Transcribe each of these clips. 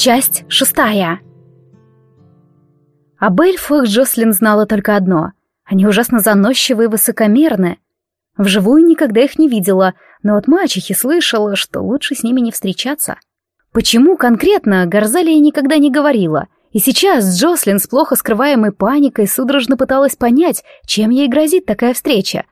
Часть шестая. Об эльфах Джослин знала только одно. Они ужасно заносчивы и высокомерны. Вживую никогда их не видела, но от мачехи слышала, что лучше с ними не встречаться. Почему конкретно, Горзалия никогда не говорила. И сейчас Джослин с плохо скрываемой паникой судорожно пыталась понять, чем ей грозит такая встреча.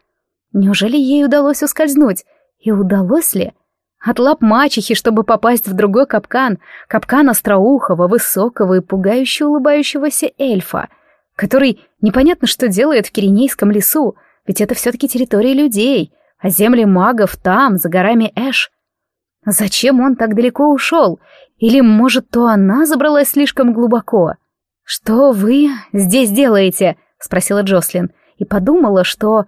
Неужели ей удалось ускользнуть? И удалось ли? От лап мачехи, чтобы попасть в другой капкан, капкан остроухого, высокого и пугающе улыбающегося эльфа, который непонятно что делает в Киренейском лесу, ведь это все-таки территория людей, а земли магов там, за горами Эш. Зачем он так далеко ушел? Или, может, то она забралась слишком глубоко? «Что вы здесь делаете?» — спросила Джослин, и подумала, что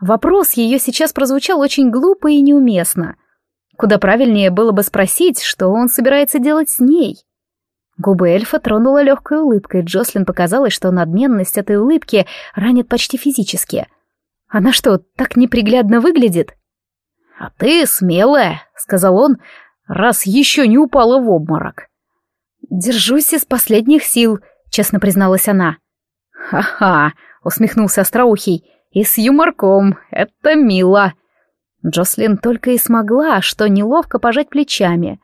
вопрос ее сейчас прозвучал очень глупо и неуместно — Куда правильнее было бы спросить, что он собирается делать с ней. Губы эльфа тронула легкой улыбкой, Джослин показалось, что надменность этой улыбки ранит почти физически. Она что, так неприглядно выглядит? «А ты смелая», — сказал он, — «раз еще не упала в обморок». «Держусь из последних сил», — честно призналась она. «Ха-ха», — усмехнулся Остроухий, — «и с юморком, это мило». Джослин только и смогла, что неловко пожать плечами.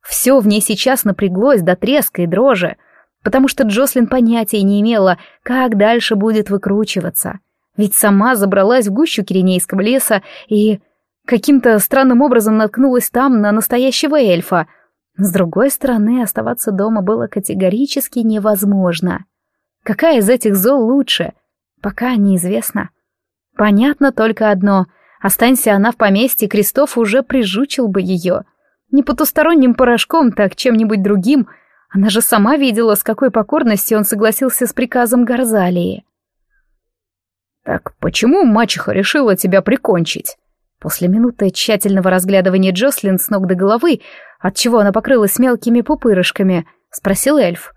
Все в ней сейчас напряглось до треска и дрожи, потому что Джослин понятия не имела, как дальше будет выкручиваться. Ведь сама забралась в гущу Киренейского леса и каким-то странным образом наткнулась там на настоящего эльфа. С другой стороны, оставаться дома было категорически невозможно. Какая из этих зол лучше? Пока неизвестно. Понятно только одно — Останься она в поместье, Крестов уже прижучил бы ее. Не потусторонним порошком, так чем-нибудь другим. Она же сама видела, с какой покорностью он согласился с приказом Горзалии. «Так почему мачеха решила тебя прикончить?» После минуты тщательного разглядывания Джослин с ног до головы, отчего она покрылась мелкими пупырышками, спросил эльф.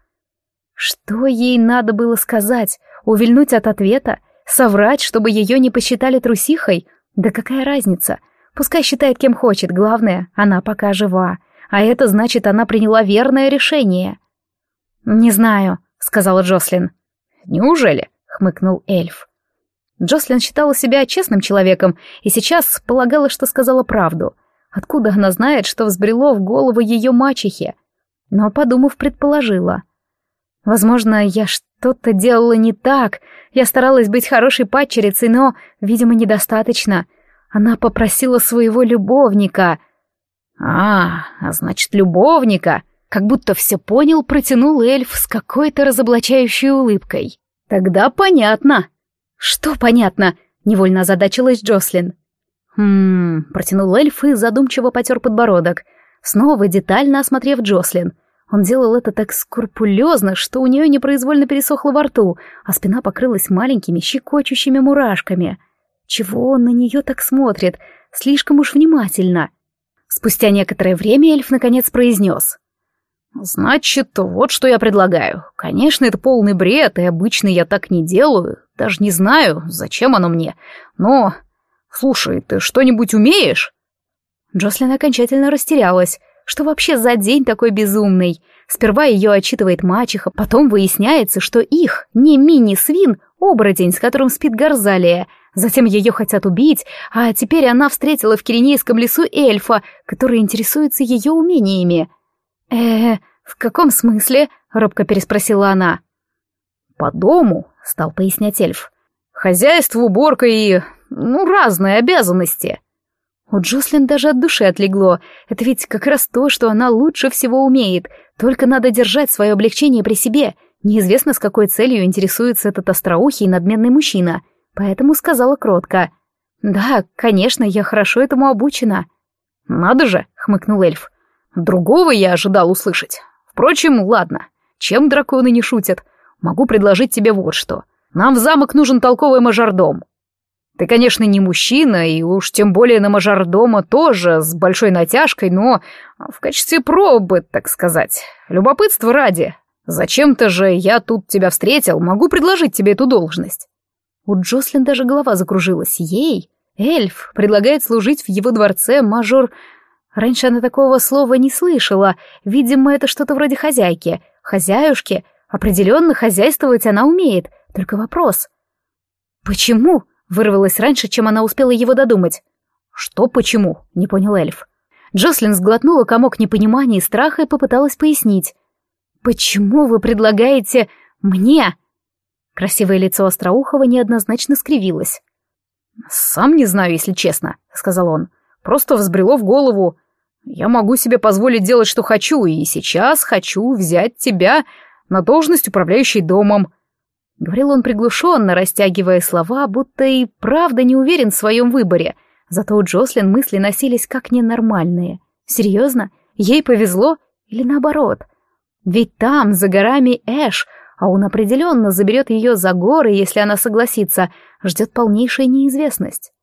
Что ей надо было сказать? Увильнуть от ответа? Соврать, чтобы ее не посчитали трусихой? Да какая разница? Пускай считает кем хочет, главное, она пока жива. А это значит, она приняла верное решение. «Не знаю», — сказала Джослин. «Неужели?» — хмыкнул эльф. Джослин считала себя честным человеком и сейчас полагала, что сказала правду. Откуда она знает, что взбрело в голову ее мачехи? Но, подумав, предположила. Возможно, я что-то делала не так. Я старалась быть хорошей падчерицей, но, видимо, недостаточно. Она попросила своего любовника. А, а значит, любовника. Как будто все понял, протянул эльф с какой-то разоблачающей улыбкой. Тогда понятно. Что понятно? Невольно озадачилась Джослин. Хм, протянул эльф и задумчиво потер подбородок, снова детально осмотрев Джослин. Он делал это так скрупулезно, что у нее непроизвольно пересохло во рту, а спина покрылась маленькими щекочущими мурашками. Чего он на нее так смотрит? Слишком уж внимательно. Спустя некоторое время эльф наконец произнес. «Значит, вот что я предлагаю. Конечно, это полный бред, и обычно я так не делаю. Даже не знаю, зачем оно мне. Но... Слушай, ты что-нибудь умеешь?» Джослин окончательно растерялась. Что вообще за день такой безумный? Сперва ее отчитывает мачеха, потом выясняется, что их, не мини-свин, оборотень, с которым спит Горзалия. Затем ее хотят убить, а теперь она встретила в Киренейском лесу эльфа, который интересуется ее умениями. э в каком смысле?» — робко переспросила она. «По дому», — стал пояснять эльф. «Хозяйство, уборка и... ну, разные обязанности». У Джослин даже от души отлегло. Это ведь как раз то, что она лучше всего умеет. Только надо держать свое облегчение при себе. Неизвестно, с какой целью интересуется этот остроухий надменный мужчина. Поэтому сказала кротко. «Да, конечно, я хорошо этому обучена». «Надо же», — хмыкнул эльф. «Другого я ожидал услышать. Впрочем, ладно. Чем драконы не шутят? Могу предложить тебе вот что. Нам в замок нужен толковый мажордом. Ты, конечно, не мужчина, и уж тем более на мажордома тоже с большой натяжкой, но в качестве пробы, так сказать. Любопытство ради. Зачем-то же я тут тебя встретил, могу предложить тебе эту должность. У Джослин даже голова закружилась. Ей, эльф, предлагает служить в его дворце мажор... Раньше она такого слова не слышала. Видимо, это что-то вроде хозяйки, хозяюшки. Определенно хозяйствовать она умеет. Только вопрос. «Почему?» — вырвалось раньше, чем она успела его додумать. «Что почему?» — не понял эльф. Джослин сглотнула комок непонимания и страха и попыталась пояснить. «Почему вы предлагаете мне?» Красивое лицо Остроухова неоднозначно скривилось. «Сам не знаю, если честно», — сказал он. «Просто взбрело в голову. Я могу себе позволить делать, что хочу, и сейчас хочу взять тебя на должность управляющей домом». Говорил он приглушенно, растягивая слова, будто и правда не уверен в своем выборе. Зато у Джослин мысли носились как ненормальные. Серьезно? Ей повезло? Или наоборот? Ведь там, за горами Эш, а он определенно заберет ее за горы, если она согласится, ждет полнейшая неизвестность.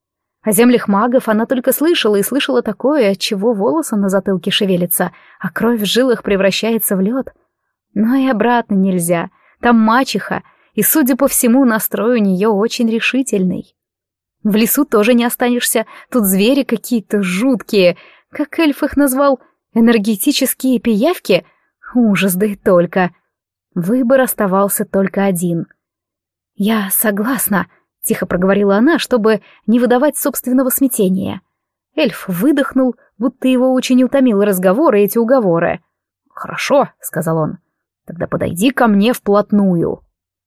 О землях магов она только слышала и слышала такое, от чего волосы на затылке шевелятся, а кровь в жилах превращается в лед. Но и обратно нельзя. Там мачеха, и, судя по всему, настрой у нее очень решительный. В лесу тоже не останешься, тут звери какие-то жуткие, как эльф их назвал, энергетические пиявки. Ужас, да и только. Выбор оставался только один. «Я согласна», — тихо проговорила она, чтобы не выдавать собственного смятения. Эльф выдохнул, будто его очень утомил разговор и эти уговоры. «Хорошо», — сказал он, — «тогда подойди ко мне вплотную».